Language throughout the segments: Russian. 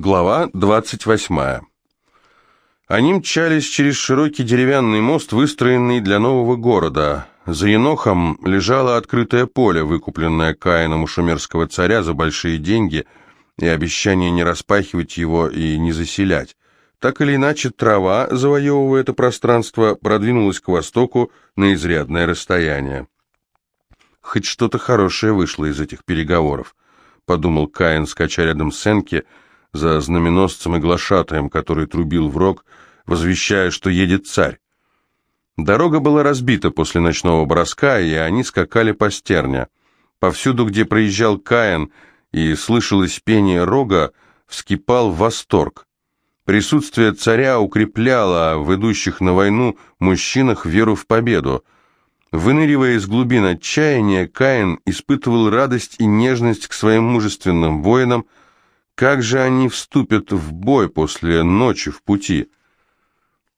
Глава 28. Они мчались через широкий деревянный мост, выстроенный для нового города. За Енохом лежало открытое поле, выкупленное Каином у шумерского царя за большие деньги и обещание не распахивать его и не заселять. Так или иначе, трава, завоевывая это пространство, продвинулась к востоку на изрядное расстояние. «Хоть что-то хорошее вышло из этих переговоров», — подумал Каин, скача рядом с Энки, — за знаменосцем и глашатаем, который трубил в рог, возвещая, что едет царь. Дорога была разбита после ночного броска, и они скакали по стерня. Повсюду, где проезжал Каин и слышалось пение рога, вскипал восторг. Присутствие царя укрепляло в идущих на войну мужчинах веру в победу. Выныривая из глубин отчаяния, Каин испытывал радость и нежность к своим мужественным воинам, как же они вступят в бой после ночи в пути?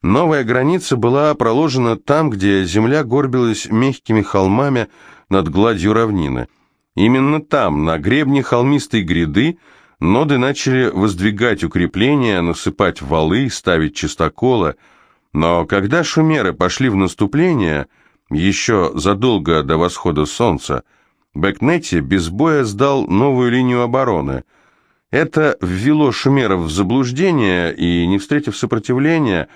Новая граница была проложена там, где земля горбилась мягкими холмами над гладью равнины. Именно там, на гребне холмистой гряды, ноды начали воздвигать укрепления, насыпать валы, ставить чистоколы. Но когда шумеры пошли в наступление, еще задолго до восхода солнца, Бекнетти без боя сдал новую линию обороны – это ввело шумеров в заблуждение, и, не встретив сопротивления,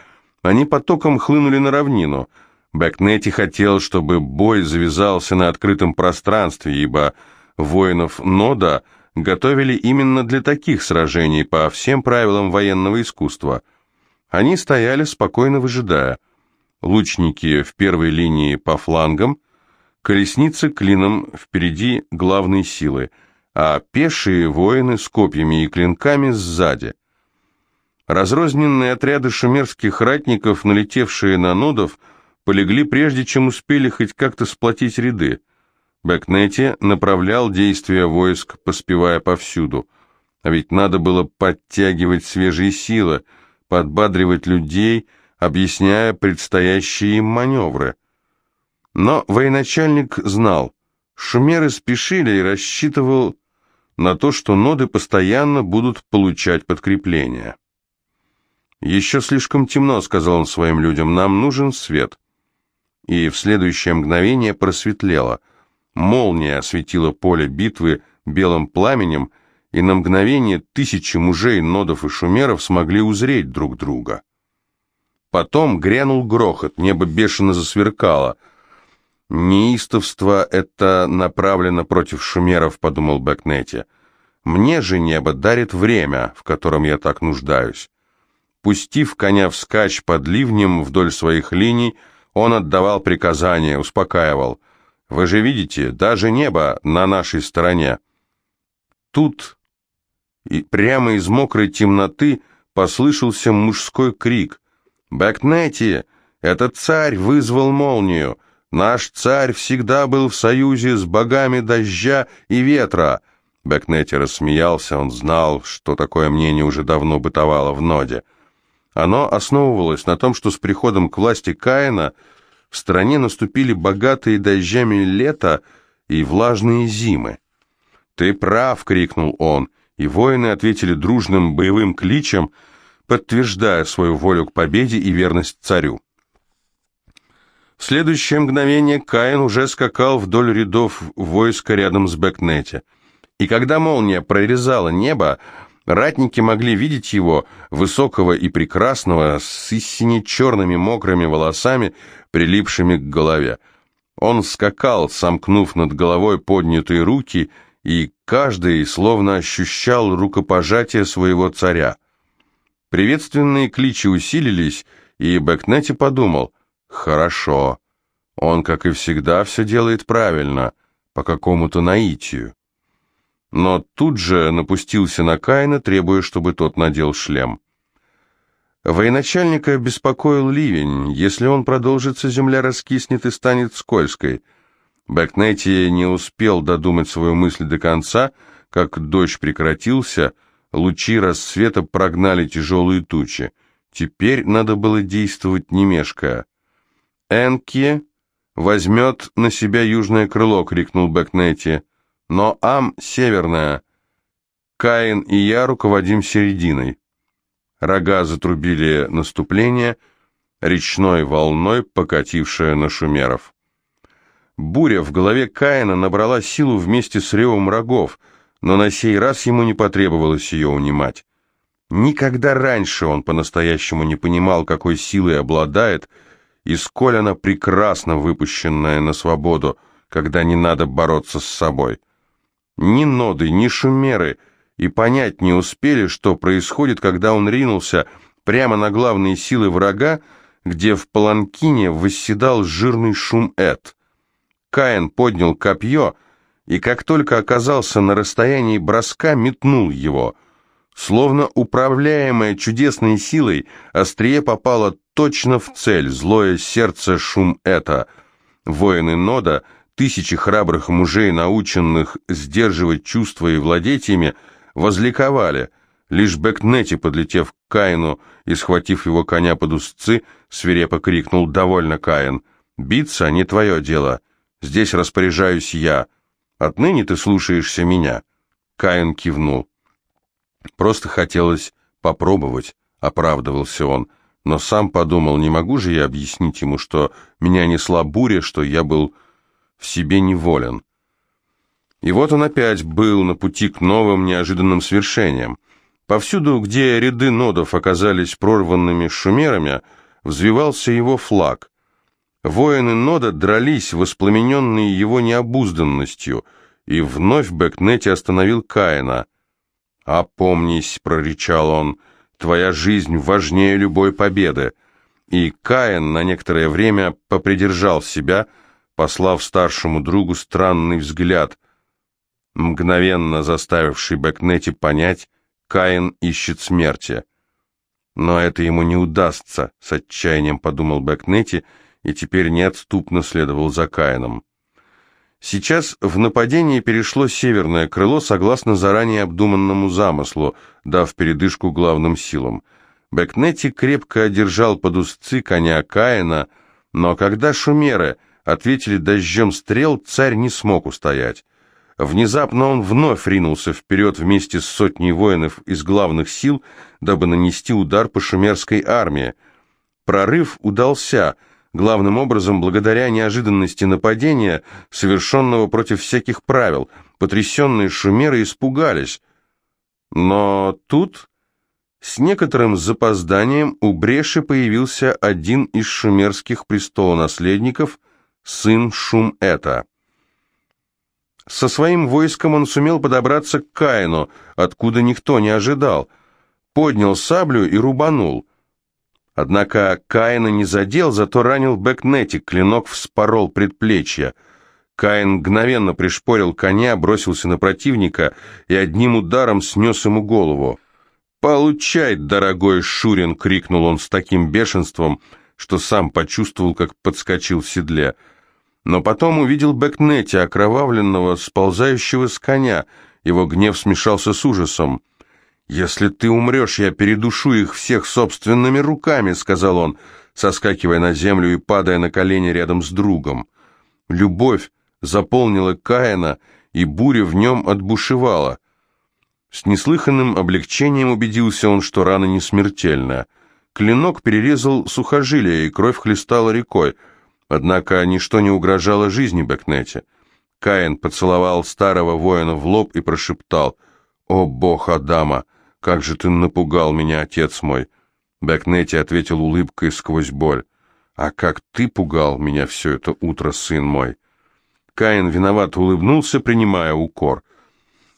они потоком хлынули на равнину. Бэкнетти хотел, чтобы бой завязался на открытом пространстве, ибо воинов Нода готовили именно для таких сражений по всем правилам военного искусства. Они стояли, спокойно выжидая. Лучники в первой линии по флангам, колесницы клином впереди главной силы – а пешие воины с копьями и клинками сзади. Разрозненные отряды шумерских ратников, налетевшие на нодов, полегли прежде, чем успели хоть как-то сплотить ряды. Бэкнетти направлял действия войск, поспевая повсюду. А ведь надо было подтягивать свежие силы, подбадривать людей, объясняя предстоящие им маневры. Но военачальник знал, шумеры спешили и рассчитывал на то, что ноды постоянно будут получать подкрепление. «Еще слишком темно», — сказал он своим людям, — «нам нужен свет». И в следующее мгновение просветлело. Молния осветила поле битвы белым пламенем, и на мгновение тысячи мужей, нодов и шумеров смогли узреть друг друга. Потом грянул грохот, небо бешено засверкало. «Неистовство это направлено против шумеров», — подумал Бэкнетти. Мне же небо дарит время, в котором я так нуждаюсь. Пустив коня вскачь под ливнем вдоль своих линий, он отдавал приказания, успокаивал. «Вы же видите, даже небо на нашей стороне». Тут и прямо из мокрой темноты послышался мужской крик. «Бэкнетти! Этот царь вызвал молнию! Наш царь всегда был в союзе с богами дождя и ветра!» Бэкнетти рассмеялся, он знал, что такое мнение уже давно бытовало в Ноде. Оно основывалось на том, что с приходом к власти Каина в стране наступили богатые дождями лета и влажные зимы. «Ты прав!» — крикнул он, и воины ответили дружным боевым кличем, подтверждая свою волю к победе и верность царю. В следующее мгновение Каин уже скакал вдоль рядов войска рядом с Бэкнетти — и когда молния прорезала небо, ратники могли видеть его, высокого и прекрасного, с истине черными мокрыми волосами, прилипшими к голове. Он скакал, сомкнув над головой поднятые руки, и каждый словно ощущал рукопожатие своего царя. Приветственные кличи усилились, и Бэкнетти подумал, «Хорошо, он, как и всегда, все делает правильно, по какому-то наитию» но тут же напустился на Каина, требуя, чтобы тот надел шлем. Военачальника беспокоил ливень. Если он продолжится, земля раскиснет и станет скользкой. Бэкнетти не успел додумать свою мысль до конца, как дождь прекратился, лучи рассвета прогнали тяжелые тучи. Теперь надо было действовать не мешкая. «Энки возьмет на себя южное крыло!» — крикнул Бэкнетти но Ам северная. Каин и я руководим серединой. Рога затрубили наступление, речной волной покатившее на шумеров. Буря в голове Каина набрала силу вместе с ревом рогов, но на сей раз ему не потребовалось ее унимать. Никогда раньше он по-настоящему не понимал, какой силой обладает, и сколь она выпущенная на свободу, когда не надо бороться с собой. Ни ноды, ни шумеры и понять не успели, что происходит, когда он ринулся прямо на главные силы врага, где в паланкине восседал жирный шум-эт. Каин поднял копье и, как только оказался на расстоянии броска, метнул его — Словно управляемая чудесной силой, острие попало точно в цель, злое сердце шум это. Воины Нода, тысячи храбрых мужей, наученных сдерживать чувства и владеть ими, возликовали. Лишь Бекнети, подлетев к Каину и схватив его коня под узцы, свирепо крикнул «Довольно, Каин! Биться не твое дело. Здесь распоряжаюсь я. Отныне ты слушаешься меня». Каин кивнул. Просто хотелось попробовать, оправдывался он, но сам подумал, не могу же я объяснить ему, что меня несла буря, что я был в себе неволен. И вот он опять был на пути к новым неожиданным свершениям. Повсюду, где ряды нодов оказались прорванными шумерами, взвивался его флаг. Воины нода дрались, воспламененные его необузданностью, и вновь Бэкнети остановил Каина — «Опомнись», — прорычал он, — «твоя жизнь важнее любой победы». И Каин на некоторое время попридержал себя, послав старшему другу странный взгляд, мгновенно заставивший Бэкнети понять, Каин ищет смерти. Но это ему не удастся, с отчаянием подумал Бэкнети, и теперь неотступно следовал за Каином. Сейчас в нападение перешло северное крыло согласно заранее обдуманному замыслу, дав передышку главным силам. Бекнети крепко одержал под узцы коня Каина, но когда шумеры ответили дождем стрел, царь не смог устоять. Внезапно он вновь ринулся вперед вместе с сотней воинов из главных сил, дабы нанести удар по шумерской армии. Прорыв удался — главным образом благодаря неожиданности нападения, совершенного против всяких правил. Потрясенные шумеры испугались. Но тут, с некоторым запозданием, у Бреши появился один из шумерских престолонаследников, сын Шум-Эта. Со своим войском он сумел подобраться к Каину, откуда никто не ожидал. Поднял саблю и рубанул. Однако Каина не задел, зато ранил Бэкнетик, клинок вспорол предплечье. Каин мгновенно пришпорил коня, бросился на противника и одним ударом снес ему голову. «Получай, дорогой Шурин!» — крикнул он с таким бешенством, что сам почувствовал, как подскочил в седле. Но потом увидел Бэкнети, окровавленного, сползающего с коня. Его гнев смешался с ужасом. «Если ты умрешь, я передушу их всех собственными руками», — сказал он, соскакивая на землю и падая на колени рядом с другом. Любовь заполнила Каина, и буря в нем отбушевала. С неслыханным облегчением убедился он, что рана не смертельная. Клинок перерезал сухожилие, и кровь хлестала рекой, однако ничто не угрожало жизни Бекнете. Каин поцеловал старого воина в лоб и прошептал «О, бог Адама!» «Как же ты напугал меня, отец мой!» Бэкнетти ответил улыбкой сквозь боль. «А как ты пугал меня все это утро, сын мой!» Каин виновато улыбнулся, принимая укор.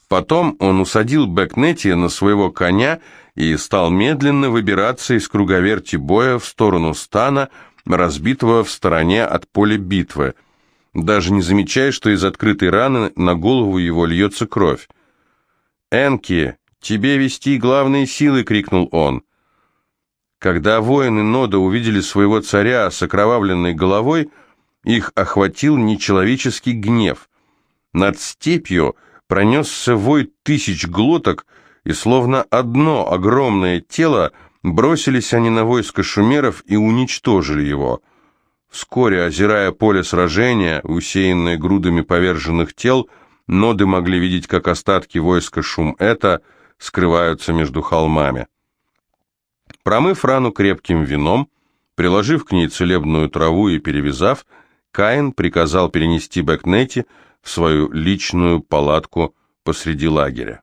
Потом он усадил Бэкнетти на своего коня и стал медленно выбираться из круговерти боя в сторону стана, разбитого в стороне от поля битвы, даже не замечая, что из открытой раны на голову его льется кровь. «Энки, «Тебе вести главные силы!» — крикнул он. Когда воины Нода увидели своего царя с окровавленной головой, их охватил нечеловеческий гнев. Над степью пронесся вой тысяч глоток, и словно одно огромное тело бросились они на войско шумеров и уничтожили его. Вскоре, озирая поле сражения, усеянное грудами поверженных тел, ноды могли видеть, как остатки войска шум это — скрываются между холмами. Промыв рану крепким вином, приложив к ней целебную траву и перевязав, Каин приказал перенести Бэкнети в свою личную палатку посреди лагеря.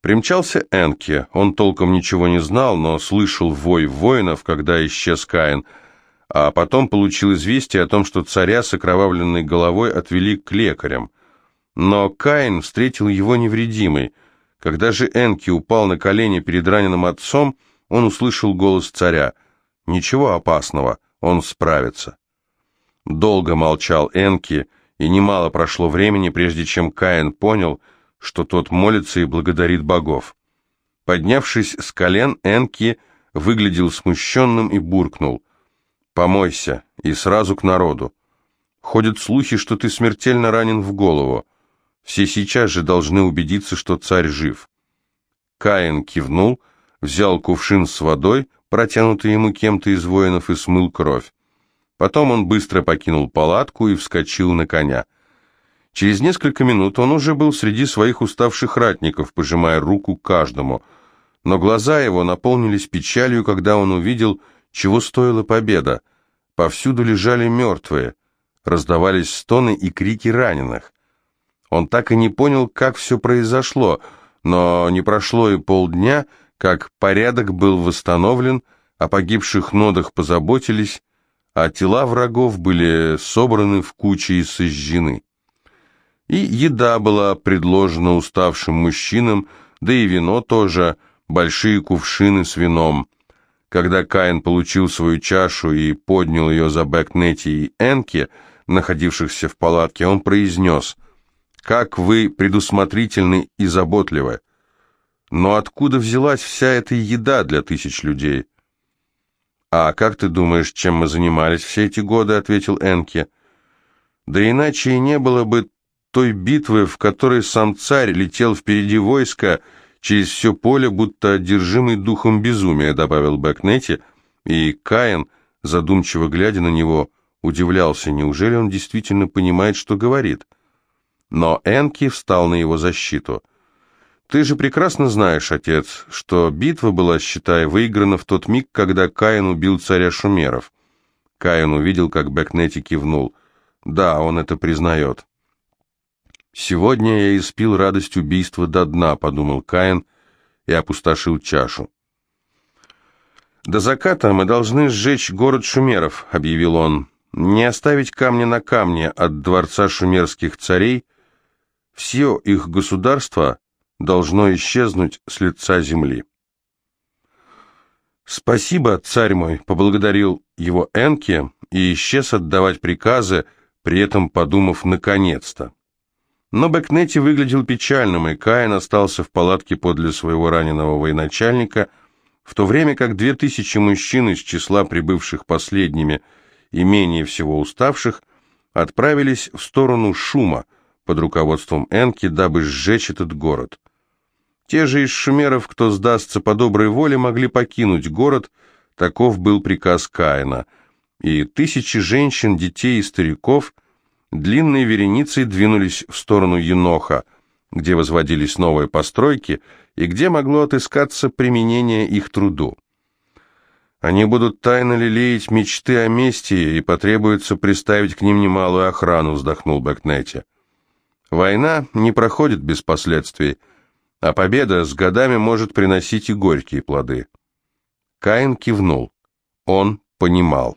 Примчался Энке, он толком ничего не знал, но слышал вой воинов, когда исчез Каин, а потом получил известие о том, что царя с окровавленной головой отвели к лекарям. Но Каин встретил его невредимый. Когда же Энки упал на колени перед раненым отцом, он услышал голос царя. «Ничего опасного, он справится». Долго молчал Энки, и немало прошло времени, прежде чем Каин понял, что тот молится и благодарит богов. Поднявшись с колен, Энки выглядел смущенным и буркнул. «Помойся, и сразу к народу. Ходят слухи, что ты смертельно ранен в голову. Все сейчас же должны убедиться, что царь жив». Каин кивнул, взял кувшин с водой, протянутый ему кем-то из воинов, и смыл кровь. Потом он быстро покинул палатку и вскочил на коня. Через несколько минут он уже был среди своих уставших ратников, пожимая руку каждому. Но глаза его наполнились печалью, когда он увидел, чего стоила победа. Повсюду лежали мертвые, раздавались стоны и крики раненых. Он так и не понял, как все произошло, но не прошло и полдня, как порядок был восстановлен, о погибших нодах позаботились, а тела врагов были собраны в кучи и сожжены. И еда была предложена уставшим мужчинам, да и вино тоже, большие кувшины с вином. Когда Каин получил свою чашу и поднял ее за Бэкнети и Энки, находившихся в палатке, он произнес «Как вы предусмотрительны и заботливы!» Но откуда взялась вся эта еда для тысяч людей? «А как ты думаешь, чем мы занимались все эти годы?» — ответил Энки. «Да иначе и не было бы той битвы, в которой сам царь летел впереди войска через все поле, будто одержимый духом безумия», — добавил Бэкнети, и Каин, задумчиво глядя на него, удивлялся, неужели он действительно понимает, что говорит. Но Энки встал на его защиту — ты же прекрасно знаешь, отец, что битва была, считай, выиграна в тот миг, когда Каин убил царя Шумеров. Каин увидел, как Бекнети кивнул. Да, он это признает. «Сегодня я испил радость убийства до дна», — подумал Каин и опустошил чашу. «До заката мы должны сжечь город шумеров», — объявил он. «Не оставить камня на камне от дворца шумерских царей. Все их государство должно исчезнуть с лица земли. «Спасибо, царь мой», — поблагодарил его Энке и исчез отдавать приказы, при этом подумав «наконец-то». Но Бекнети выглядел печальным, и Каин остался в палатке подле своего раненого военачальника, в то время как две тысячи мужчин из числа прибывших последними и менее всего уставших отправились в сторону шума под руководством Энки, дабы сжечь этот город. Те же из шумеров, кто сдастся по доброй воле, могли покинуть город, таков был приказ Каина, и тысячи женщин, детей и стариков длинной вереницей двинулись в сторону Еноха, где возводились новые постройки и где могло отыскаться применение их труду. Они будут тайно лелеять мечты о мести, и потребуется приставить к ним немалую охрану, вздохнул Бэкнетти. Война не проходит без последствий, а победа с годами может приносить и горькие плоды. Каин кивнул. Он понимал.